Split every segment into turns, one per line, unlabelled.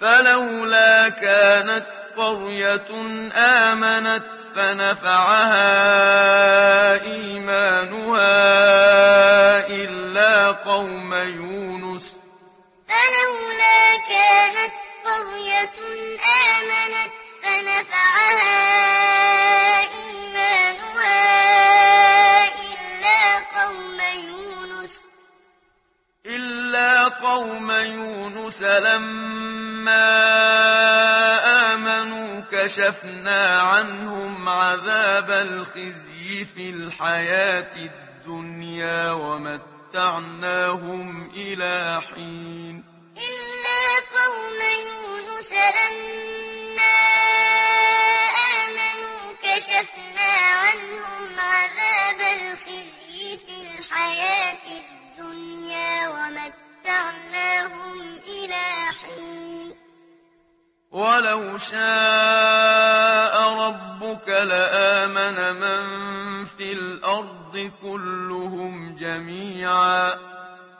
فلولا كانت قرية آمنت فنفعها إيمانها إلا قوم يونس.
فلولا كانت قرية آمنت فنفعها إيمانها إلا قوم يونس.
إلا قوم يونس كشفنا عنهم عذاب الخزي في الحياة الدنيا ومتعناهم إلى حين لو شاء ربك لآمن من في الأرض كلهم جميعا.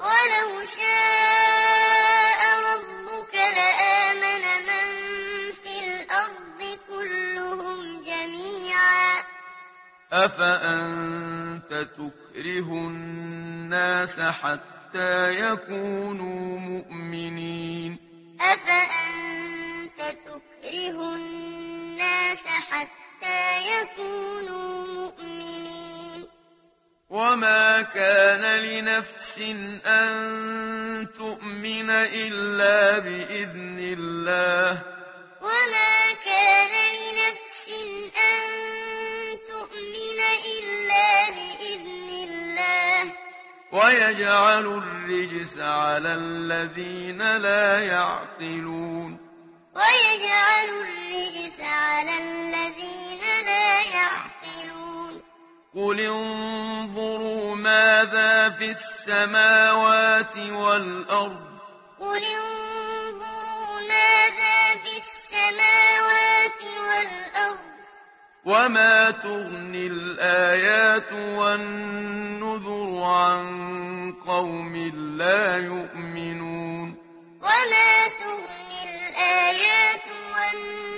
ولو شاء ربك لآمن من في الأرض كلهم جميعا.
أفأنت تكره الناس حتى يكونوا مؤمنين؟
أفأنت تكونوا مؤمنين.
وما كان لنفس أن تؤمن إلا بإذن الله.
وما كان لنفس أن تؤمن إلا بإذن الله.
ويجعل الرجس على الذين لا يعقلون.
ويجعل الرجس على
قل انظروا ماذا في السماوات والأرض
قل انظروا ماذا في السماوات والأرض
وما تغني الآيات والنذر عن قوم لا يؤمنون
وما تغني الآيات والنذر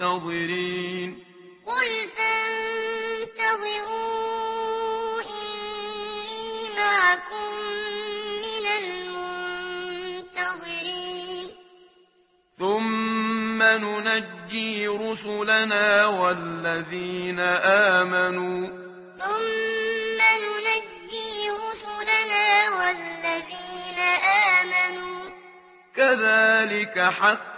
منتظرين
قل فانتظروا إني معكم من المنتظرين.
ثم ننجي رسلنا والذين آمنوا.
ثم ننجي رسلنا والذين آمنوا.
كذلك حق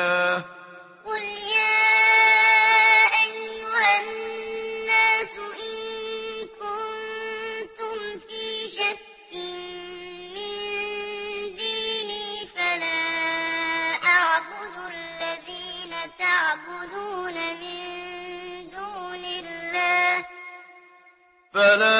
أَهْلَكْنَا
قُلْ يَا أَيُّهَا النَّاسُ إِن كُنتُمْ فِي شَكٍّ مِّن دِينِي فَلَا أَعْبُدُ الَّذِينَ تَعْبُدُونَ مِن دُونِ اللَّهِ.
فَلَا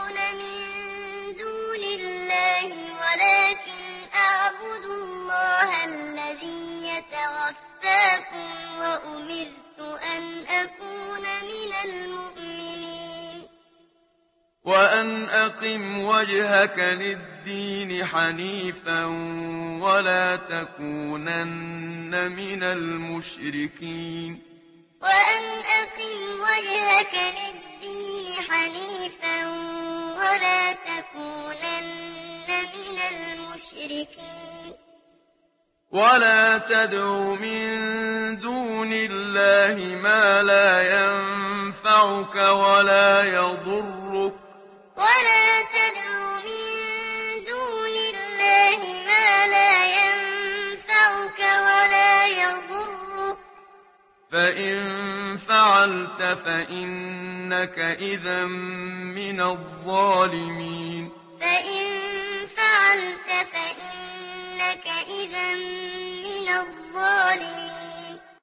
وأمرت أن أكون من المؤمنين.
وأن أقم وجهك للدين حنيفا ولا تكونن من المشركين.
وأن أقم وجهك للدين حنيفا ولا تكونن من المشركين.
ولا تدعوا من دون الله ما لا ينفعك ولا يضرك
ولا تدعوا من دون الله ما لا ينفعك ولا يضرك
فإن فعلت فإنك إذا من الظالمين
فإن فعلت فإن فإنك إذا من الظالمين